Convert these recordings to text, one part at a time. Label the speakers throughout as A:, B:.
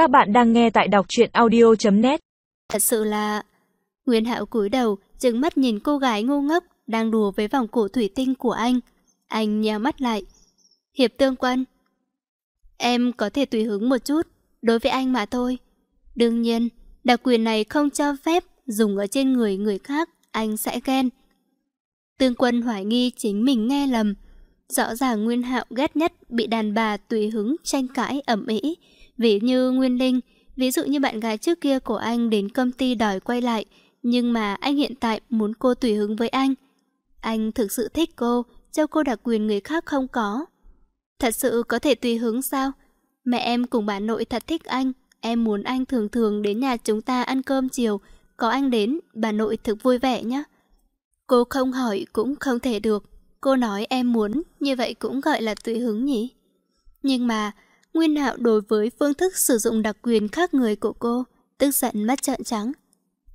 A: Các bạn đang nghe tại đọc truyện audio.net
B: Thật sự là... Nguyên Hạo cúi đầu, trừng mắt nhìn cô gái ngu ngốc đang đùa với vòng cổ thủy tinh của anh. Anh nheo mắt lại. Hiệp tương quân. Em có thể tùy hứng một chút, đối với anh mà thôi. Đương nhiên, đặc quyền này không cho phép dùng ở trên người người khác, anh sẽ ghen. Tương quân hoài nghi chính mình nghe lầm. Rõ ràng Nguyên Hạo ghét nhất bị đàn bà tùy hứng tranh cãi ẩm ĩ. Ví như Nguyên Linh, ví dụ như bạn gái trước kia của anh đến công ty đòi quay lại, nhưng mà anh hiện tại muốn cô tùy hứng với anh. Anh thực sự thích cô, cho cô đặc quyền người khác không có. Thật sự có thể tùy hứng sao? Mẹ em cùng bà nội thật thích anh, em muốn anh thường thường đến nhà chúng ta ăn cơm chiều, có anh đến, bà nội thực vui vẻ nhé. Cô không hỏi cũng không thể được. Cô nói em muốn, như vậy cũng gọi là tùy hứng nhỉ? Nhưng mà, Nguyên Hạo đối với phương thức sử dụng đặc quyền khác người của cô, tức giận mắt trợn trắng.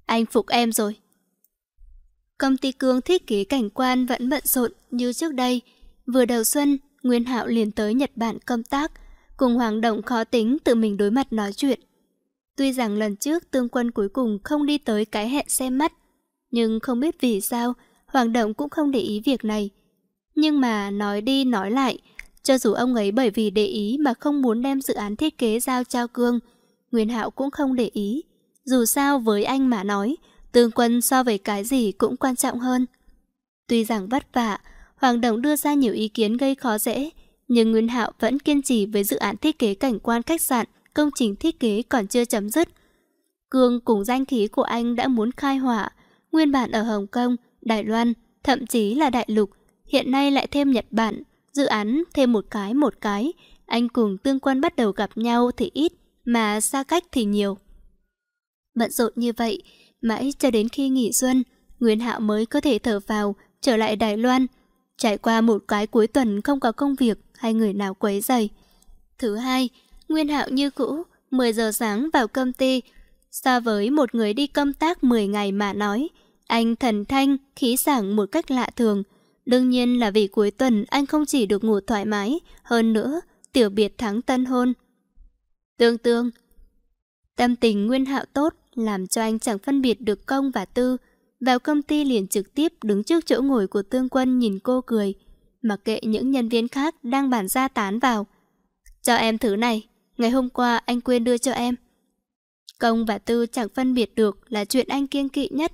B: Anh phục em rồi. Công ty Cương thiết kế cảnh quan vẫn bận rộn như trước đây. Vừa đầu xuân, Nguyên Hạo liền tới Nhật Bản công tác, cùng Hoàng Động khó tính tự mình đối mặt nói chuyện. Tuy rằng lần trước tương quân cuối cùng không đi tới cái hẹn xem mắt, nhưng không biết vì sao Hoàng Động cũng không để ý việc này. Nhưng mà nói đi nói lại, cho dù ông ấy bởi vì để ý mà không muốn đem dự án thiết kế giao cho Cương, Nguyên Hạo cũng không để ý. Dù sao với anh mà nói, tương quân so với cái gì cũng quan trọng hơn. Tuy rằng vất vả, Hoàng Đồng đưa ra nhiều ý kiến gây khó dễ, nhưng Nguyên Hạo vẫn kiên trì với dự án thiết kế cảnh quan khách sạn, công trình thiết kế còn chưa chấm dứt. Cương cùng danh khí của anh đã muốn khai hỏa, nguyên bản ở Hồng Kông, Đài Loan, thậm chí là Đại Lục, hiện nay lại thêm Nhật Bản, dự án thêm một cái một cái, anh cùng tương quan bắt đầu gặp nhau thì ít, mà xa cách thì nhiều. Bận rộn như vậy, mãi cho đến khi nghỉ xuân, Nguyên Hạo mới có thể thở vào, trở lại Đài Loan. Trải qua một cái cuối tuần không có công việc hay người nào quấy dày. Thứ hai, Nguyên Hạo như cũ, 10 giờ sáng vào công ty. So với một người đi công tác 10 ngày mà nói, anh thần thanh, khí sảng một cách lạ thường. Đương nhiên là vì cuối tuần anh không chỉ được ngủ thoải mái, hơn nữa, tiểu biệt thắng tân hôn. Tương tương Tâm tình Nguyên Hạo tốt, làm cho anh chẳng phân biệt được công và tư. Vào công ty liền trực tiếp đứng trước chỗ ngồi của tương quân nhìn cô cười, mặc kệ những nhân viên khác đang bàn ra tán vào. Cho em thứ này, ngày hôm qua anh quên đưa cho em. Công và tư chẳng phân biệt được là chuyện anh kiêng kỵ nhất,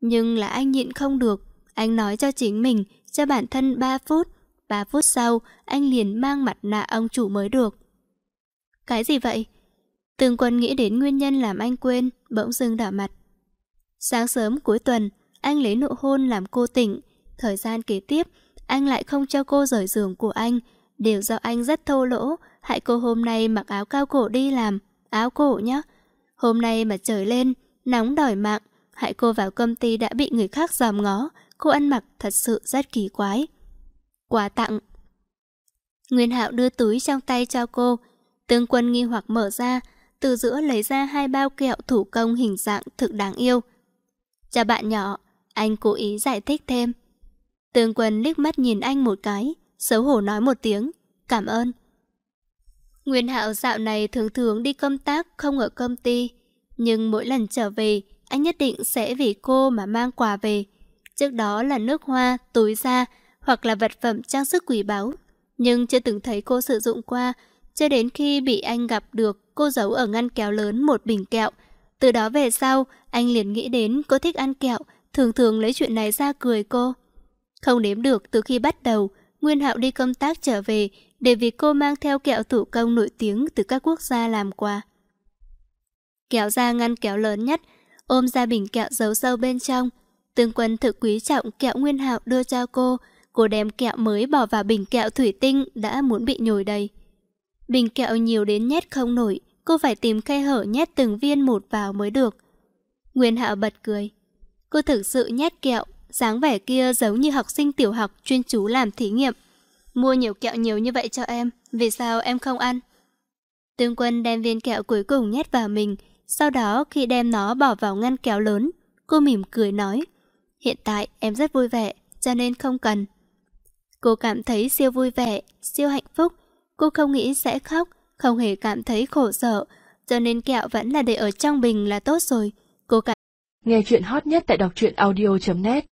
B: nhưng là anh nhịn không được. Anh nói cho chính mình, cho bản thân 3 phút. 3 phút sau, anh liền mang mặt nạ ông chủ mới được. Cái gì vậy? Tường quân nghĩ đến nguyên nhân làm anh quên, bỗng dưng đỏ mặt. Sáng sớm cuối tuần, anh lấy nụ hôn làm cô tỉnh. Thời gian kế tiếp, anh lại không cho cô rời giường của anh. Đều do anh rất thô lỗ, hại cô hôm nay mặc áo cao cổ đi làm. Áo cổ nhá. Hôm nay mà trời lên, nóng đòi mạng, hại cô vào công ty đã bị người khác dòm ngó. Cô ăn mặc thật sự rất kỳ quái. Quà tặng Nguyên Hạo đưa túi trong tay cho cô. Tương quân nghi hoặc mở ra, từ giữa lấy ra hai bao kẹo thủ công hình dạng thực đáng yêu. Cho bạn nhỏ, anh cố ý giải thích thêm. Tương quân liếc mắt nhìn anh một cái, xấu hổ nói một tiếng, cảm ơn. Nguyên Hạo dạo này thường thường đi công tác không ở công ty, nhưng mỗi lần trở về, anh nhất định sẽ vì cô mà mang quà về. Trước đó là nước hoa, túi da, hoặc là vật phẩm trang sức quý báu. Nhưng chưa từng thấy cô sử dụng qua, cho đến khi bị anh gặp được, cô giấu ở ngăn kéo lớn một bình kẹo. Từ đó về sau, anh liền nghĩ đến cô thích ăn kẹo, thường thường lấy chuyện này ra cười cô. Không đếm được từ khi bắt đầu, Nguyên Hạo đi công tác trở về để vì cô mang theo kẹo thủ công nổi tiếng từ các quốc gia làm quà. Kéo ra ngăn kéo lớn nhất, ôm ra bình kẹo giấu sâu bên trong. Tương quân thực quý trọng kẹo Nguyên Hạo đưa cho cô, cô đem kẹo mới bỏ vào bình kẹo thủy tinh đã muốn bị nhồi đầy. Bình kẹo nhiều đến nhét không nổi, cô phải tìm khe hở nhét từng viên một vào mới được. Nguyên Hạo bật cười. Cô thực sự nhét kẹo, dáng vẻ kia giống như học sinh tiểu học chuyên chú làm thí nghiệm. Mua nhiều kẹo nhiều như vậy cho em, vì sao em không ăn? Tương quân đem viên kẹo cuối cùng nhét vào mình, sau đó khi đem nó bỏ vào ngăn kéo lớn, cô mỉm cười nói. Hiện tại em rất vui vẻ, cho nên không cần. Cô cảm thấy siêu vui vẻ, siêu hạnh phúc, Cô không nghĩ sẽ khóc, không hề cảm thấy khổ sở. cho nên kẹo vẫn là để ở trong bình là tốt rồi. Cô cả
A: Nghe chuyện hot nhất tại đọc truyện audio.net